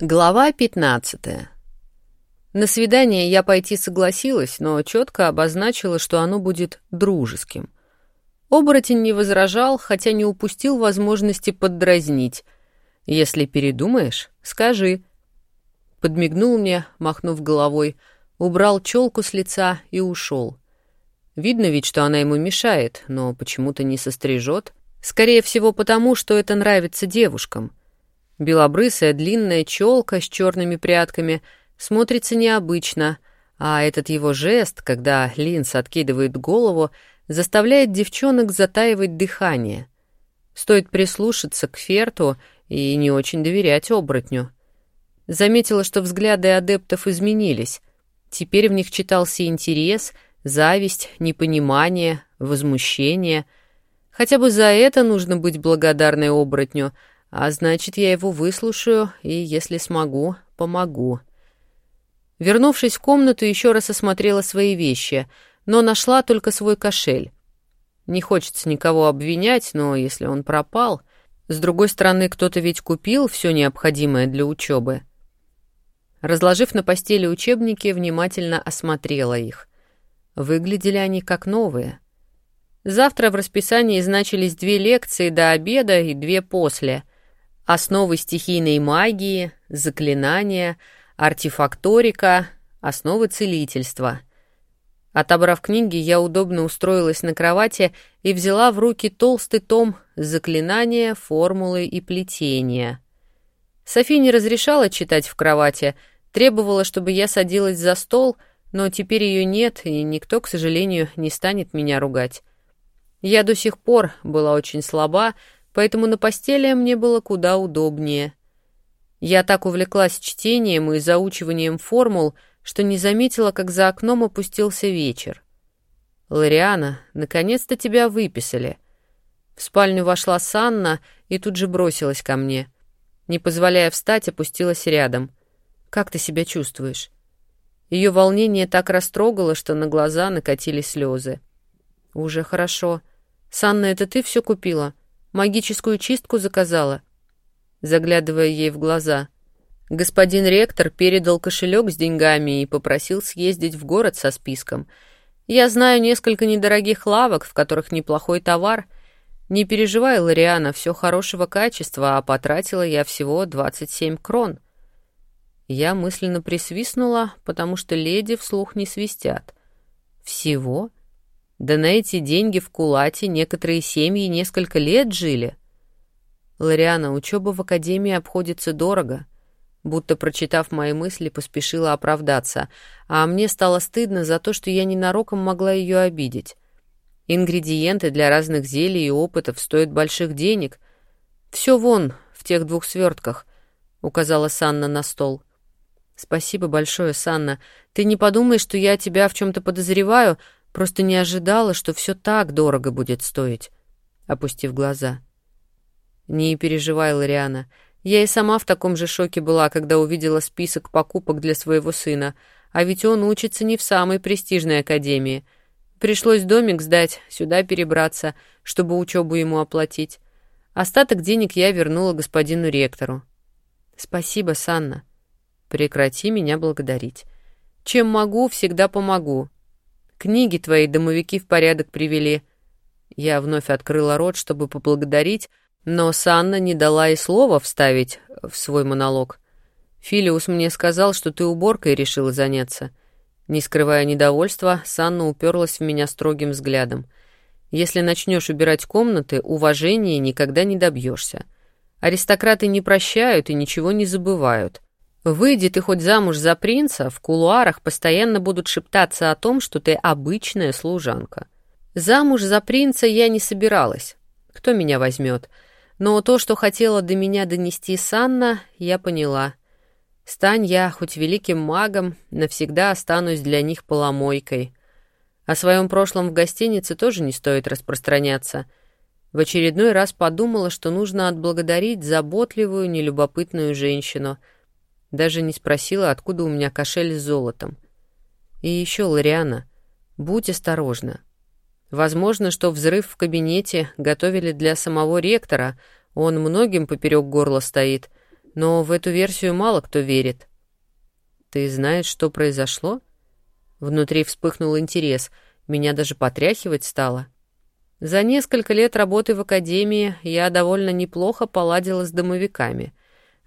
Глава 15. На свидание я пойти согласилась, но четко обозначила, что оно будет дружеским. Оборотень не возражал, хотя не упустил возможности поддразнить. «Если передумаешь, скажи». Подмигнул мне, махнув головой, убрал челку с лица и ушел. Видно ведь, что она ему мешает, но почему-то не сострижет. Скорее всего, потому, что это нравится девушкам — Белобрысая длинная челка с черными прядками смотрится необычно, а этот его жест, когда Линс откидывает голову, заставляет девчонок затаивать дыхание. Стоит прислушаться к Ферту и не очень доверять оборотню. Заметила, что взгляды адептов изменились. Теперь в них читался интерес, зависть, непонимание, возмущение. Хотя бы за это нужно быть благодарной оборотню — а значит, я его выслушаю и, если смогу, помогу. Вернувшись в комнату, еще раз осмотрела свои вещи, но нашла только свой кошель. Не хочется никого обвинять, но если он пропал... С другой стороны, кто-то ведь купил все необходимое для учебы. Разложив на постели учебники, внимательно осмотрела их. Выглядели они как новые. Завтра в расписании значились две лекции до обеда и две после — основы стихийной магии, заклинания, артефакторика, основы целительства. Отобрав книги, я удобно устроилась на кровати и взяла в руки толстый том «Заклинания, формулы и плетения». Софи не разрешала читать в кровати, требовала, чтобы я садилась за стол, но теперь ее нет, и никто, к сожалению, не станет меня ругать. Я до сих пор была очень слаба, поэтому на постели мне было куда удобнее. Я так увлеклась чтением и заучиванием формул, что не заметила, как за окном опустился вечер. «Лориана, наконец-то тебя выписали». В спальню вошла Санна и тут же бросилась ко мне. Не позволяя встать, опустилась рядом. «Как ты себя чувствуешь?» Ее волнение так растрогало, что на глаза накатили слезы. «Уже хорошо. Санна, это ты все купила?» Магическую чистку заказала?» Заглядывая ей в глаза. Господин ректор передал кошелек с деньгами и попросил съездить в город со списком. «Я знаю несколько недорогих лавок, в которых неплохой товар. Не переживай, Лориана, все хорошего качества, а потратила я всего 27 крон». Я мысленно присвистнула, потому что леди вслух не свистят. «Всего?» Да на эти деньги в Кулате некоторые семьи несколько лет жили. Лариана, учеба в академии обходится дорого. Будто, прочитав мои мысли, поспешила оправдаться, а мне стало стыдно за то, что я ненароком могла ее обидеть. Ингредиенты для разных зелий и опытов стоят больших денег. Все вон, в тех двух свертках, указала Санна на стол. Спасибо большое, Санна. Ты не подумай, что я тебя в чем-то подозреваю, — Просто не ожидала, что все так дорого будет стоить, опустив глаза. Не переживай, Лариана. Я и сама в таком же шоке была, когда увидела список покупок для своего сына, а ведь он учится не в самой престижной академии. Пришлось домик сдать, сюда перебраться, чтобы учебу ему оплатить. Остаток денег я вернула господину ректору. Спасибо, Санна. Прекрати меня благодарить. Чем могу, всегда помогу. Книги твои домовики в порядок привели». Я вновь открыла рот, чтобы поблагодарить, но Санна не дала и слова вставить в свой монолог. «Филиус мне сказал, что ты уборкой решила заняться». Не скрывая недовольства, Санна уперлась в меня строгим взглядом. «Если начнешь убирать комнаты, уважения никогда не добьешься. Аристократы не прощают и ничего не забывают. Выйди ты хоть замуж за принца, в кулуарах постоянно будут шептаться о том, что ты обычная служанка. Замуж за принца я не собиралась. Кто меня возьмет? Но то, что хотела до меня донести Санна, я поняла. Стань я хоть великим магом, навсегда останусь для них поломойкой. О своем прошлом в гостинице тоже не стоит распространяться. В очередной раз подумала, что нужно отблагодарить заботливую, нелюбопытную женщину — даже не спросила, откуда у меня кошель с золотом. И еще, Лориана, будь осторожна. Возможно, что взрыв в кабинете готовили для самого ректора, он многим поперек горла стоит. но в эту версию мало кто верит. Ты знаешь, что произошло? Внутри вспыхнул интерес, меня даже потряхивать стало. За несколько лет работы в академии я довольно неплохо поладила с домовиками.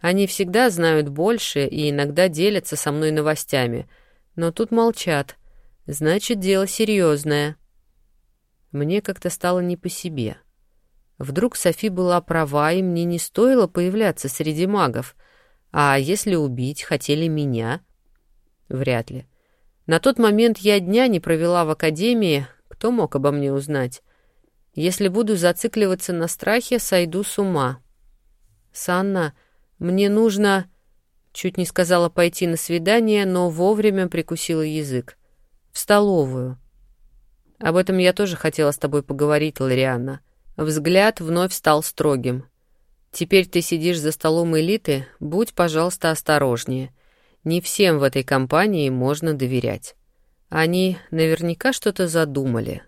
Они всегда знают больше и иногда делятся со мной новостями, но тут молчат. Значит, дело серьезное. Мне как-то стало не по себе. Вдруг Софи была права, и мне не стоило появляться среди магов. А если убить хотели меня? Вряд ли. На тот момент я дня не провела в академии, кто мог обо мне узнать? Если буду зацикливаться на страхе, сойду с ума. «Санна, мне нужно...» Чуть не сказала пойти на свидание, но вовремя прикусила язык. «В столовую». «Об этом я тоже хотела с тобой поговорить, Ларианна». Взгляд вновь стал строгим. «Теперь ты сидишь за столом элиты, будь, пожалуйста, осторожнее. Не всем в этой компании можно доверять. Они наверняка что-то задумали».